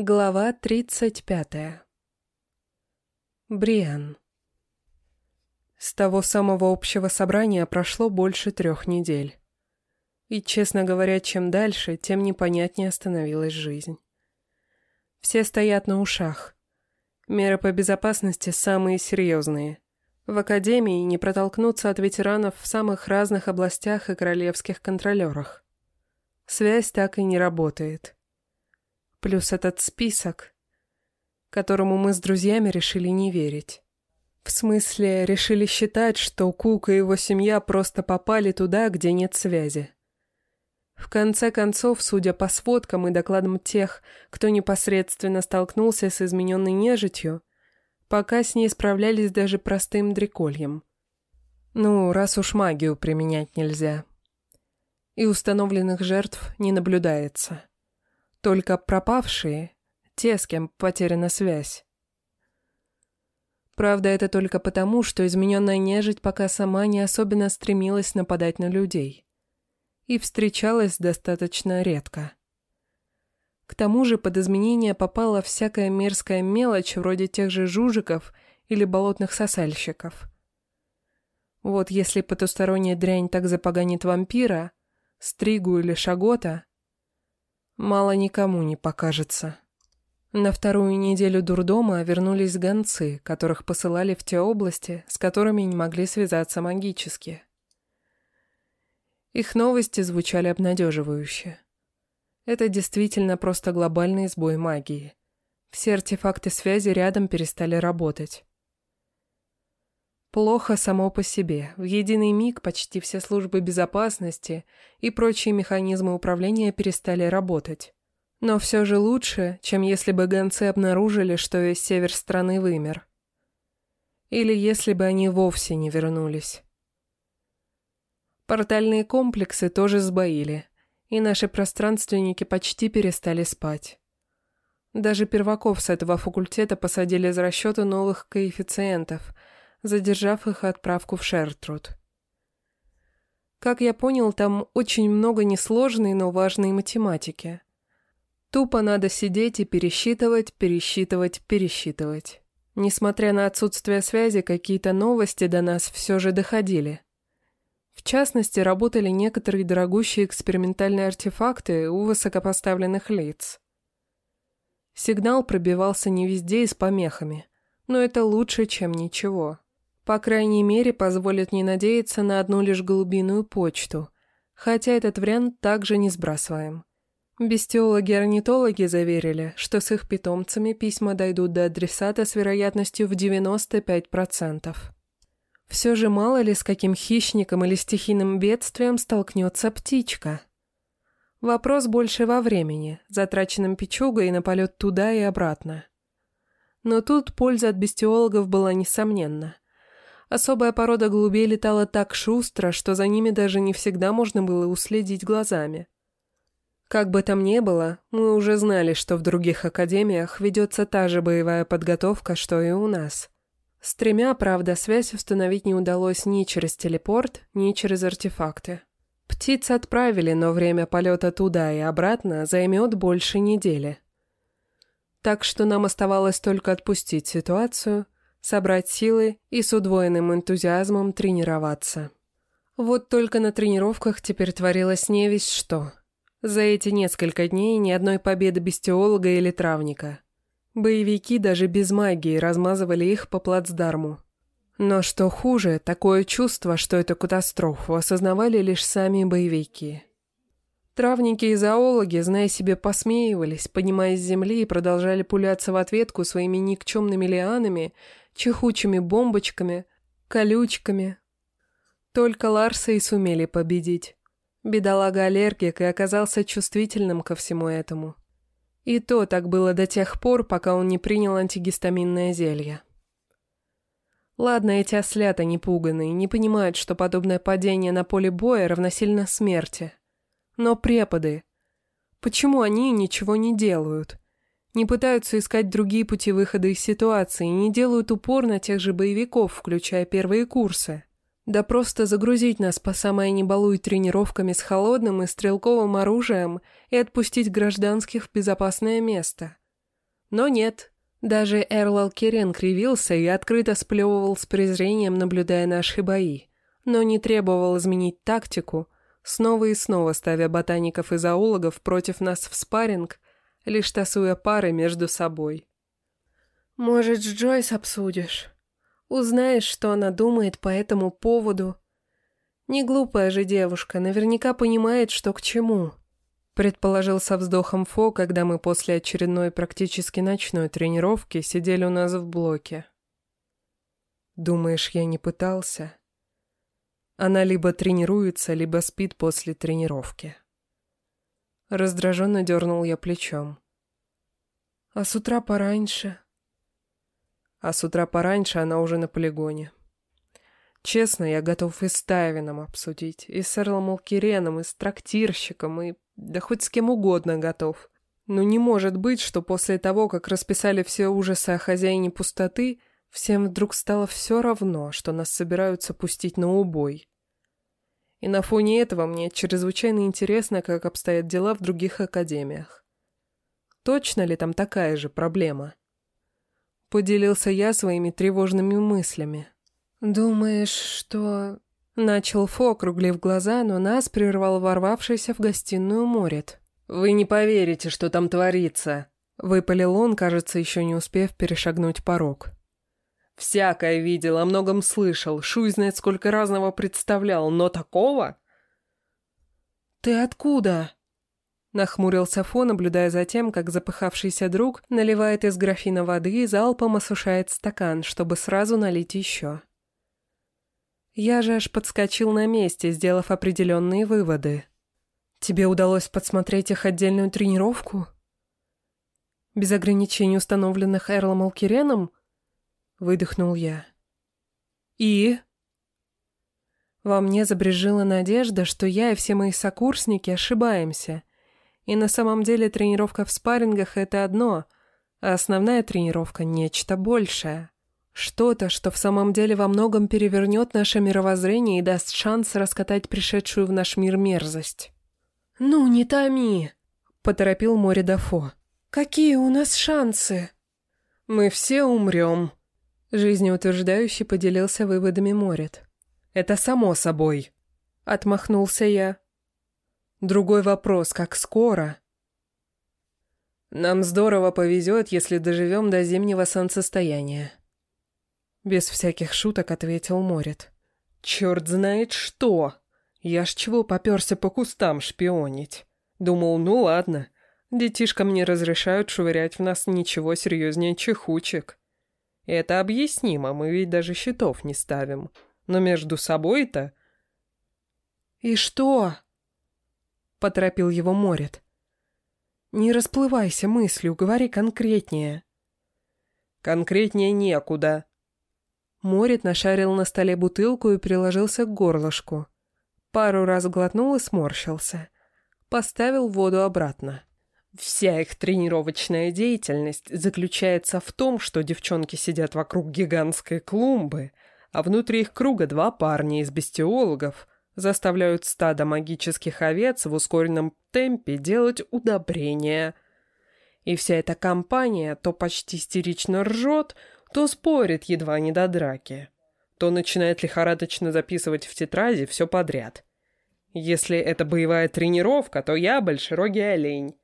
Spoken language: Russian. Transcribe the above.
Глава тридцать пятая. Бриан. С того самого общего собрания прошло больше трех недель. И, честно говоря, чем дальше, тем непонятнее становилась жизнь. Все стоят на ушах. Меры по безопасности самые серьезные. В академии не протолкнуться от ветеранов в самых разных областях и королевских контролерах. Связь так и не работает. Плюс этот список, которому мы с друзьями решили не верить. В смысле, решили считать, что Кук и его семья просто попали туда, где нет связи. В конце концов, судя по сводкам и докладам тех, кто непосредственно столкнулся с измененной нежитью, пока с ней справлялись даже простым дрекольем. Ну, раз уж магию применять нельзя. И установленных жертв не наблюдается. Только пропавшие, те, с кем потеряна связь. Правда, это только потому, что измененная нежить пока сама не особенно стремилась нападать на людей. И встречалась достаточно редко. К тому же под изменения попала всякая мерзкая мелочь вроде тех же жужиков или болотных сосальщиков. Вот если потусторонняя дрянь так запоганит вампира, стригу или шагота, мало никому не покажется. На вторую неделю дурдома вернулись гонцы, которых посылали в те области, с которыми не могли связаться магически. Их новости звучали обнадеживающе. Это действительно просто глобальный сбой магии. Все артефакты связи рядом перестали работать. Плохо само по себе. В единый миг почти все службы безопасности и прочие механизмы управления перестали работать. Но все же лучше, чем если бы гонцы обнаружили, что весь север страны вымер. Или если бы они вовсе не вернулись. Портальные комплексы тоже сбоили, и наши пространственники почти перестали спать. Даже перваков с этого факультета посадили за расчеты новых коэффициентов – задержав их отправку в Шертруд. Как я понял, там очень много несложной, но важной математики. Тупо надо сидеть и пересчитывать, пересчитывать, пересчитывать. Несмотря на отсутствие связи, какие-то новости до нас все же доходили. В частности, работали некоторые дорогущие экспериментальные артефакты у высокопоставленных лиц. Сигнал пробивался не везде и с помехами, но это лучше, чем ничего. По крайней мере, позволит не надеяться на одну лишь голубиную почту, хотя этот вариант также не сбрасываем. Бестиологи-орнитологи заверили, что с их питомцами письма дойдут до адресата с вероятностью в 95%. Все же мало ли с каким хищником или стихийным бедствием столкнется птичка. Вопрос больше во времени, затраченном печугой на полет туда и обратно. Но тут польза от бестиологов была несомненна. Особая порода голубей летала так шустро, что за ними даже не всегда можно было уследить глазами. Как бы там ни было, мы уже знали, что в других академиях ведется та же боевая подготовка, что и у нас. С тремя, правда, связь установить не удалось ни через телепорт, ни через артефакты. Птиц отправили, но время полета туда и обратно займет больше недели. Так что нам оставалось только отпустить ситуацию – собрать силы и с удвоенным энтузиазмом тренироваться. Вот только на тренировках теперь творилось не весь что. За эти несколько дней ни одной победы без теолога или травника. Боевики даже без магии размазывали их по плацдарму. Но что хуже, такое чувство, что это катастрофу, осознавали лишь сами боевики. Травники и зоологи, зная себе, посмеивались, поднимаясь с земли и продолжали пуляться в ответку своими никчемными лианами чихучими бомбочками, колючками. Только Ларса и сумели победить. Бедолага-аллергик и оказался чувствительным ко всему этому. И то так было до тех пор, пока он не принял антигистаминное зелье. Ладно, эти ослята непуганные, не понимают, что подобное падение на поле боя равносильно смерти. Но преподы... Почему они ничего не делают? Не пытаются искать другие пути выхода из ситуации, не делают упор на тех же боевиков, включая первые курсы. Да просто загрузить нас по самое не балуй тренировками с холодным и стрелковым оружием и отпустить гражданских в безопасное место. Но нет. Даже Эрлал Керен кривился и открыто сплевывал с презрением, наблюдая наши бои. Но не требовал изменить тактику, снова и снова ставя ботаников и зоологов против нас в спарринг, лишь тасуя пары между собой. «Может, с Джойс обсудишь? Узнаешь, что она думает по этому поводу?» Не глупая же девушка, наверняка понимает, что к чему. Предположил со вздохом Фо, когда мы после очередной практически ночной тренировки сидели у нас в блоке. Думаешь, я не пытался? Она либо тренируется, либо спит после тренировки. Раздраженно дернул я плечом. А с утра пораньше? А с утра пораньше она уже на полигоне. Честно, я готов и с Тайвином обсудить, и с Эрлом Алкиреном, и с трактирщиком, и да хоть с кем угодно готов. Но не может быть, что после того, как расписали все ужасы о хозяине пустоты, всем вдруг стало все равно, что нас собираются пустить на убой. И на фоне этого мне чрезвычайно интересно, как обстоят дела в других академиях. Точно ли там такая же проблема? Поделился я своими тревожными мыслями. «Думаешь, что...» Начал Фо, округлив глаза, но нас прервал ворвавшийся в гостиную Морет. «Вы не поверите, что там творится!» Выпалил он, кажется, еще не успев перешагнуть порог. «Всякое видел, о многом слышал, шуй знает, сколько разного представлял, но такого...» «Ты откуда?» Нахмурился Фо, наблюдая за тем, как запыхавшийся друг наливает из графина воды и залпом осушает стакан, чтобы сразу налить еще. Я же аж подскочил на месте, сделав определенные выводы. Тебе удалось подсмотреть их отдельную тренировку? Без ограничений, установленных Эрлом Алкиреном? Выдохнул я. И? Во мне забрежила надежда, что я и все мои сокурсники ошибаемся. И на самом деле тренировка в спаррингах — это одно, а основная тренировка — нечто большее. Что-то, что в самом деле во многом перевернет наше мировоззрение и даст шанс раскатать пришедшую в наш мир мерзость. «Ну, не томи!» — поторопил море Дафо. «Какие у нас шансы?» «Мы все умрем», — жизнеутверждающе поделился выводами Морет. «Это само собой», — отмахнулся я. «Другой вопрос, как скоро?» «Нам здорово повезет, если доживем до зимнего солнцестояния», без всяких шуток ответил Морит. «Черт знает что! Я ж чего поперся по кустам шпионить? Думал, ну ладно, детишкам не разрешают швырять в нас ничего серьезнее чехучек. Это объяснимо, мы ведь даже щитов не ставим. Но между собой-то...» «И что?» — поторопил его Морит. «Не расплывайся мыслью, говори конкретнее». «Конкретнее некуда», Морит нашарил на столе бутылку и приложился к горлышку. Пару раз глотнул и сморщился. Поставил воду обратно. Вся их тренировочная деятельность заключается в том, что девчонки сидят вокруг гигантской клумбы, а внутри их круга два парня из бестиологов заставляют стадо магических овец в ускоренном темпе делать удобрения. И вся эта компания то почти истерично ржет, то спорит едва не до драки, то начинает лихорадочно записывать в тетради все подряд. Если это боевая тренировка, то я большерогий олень.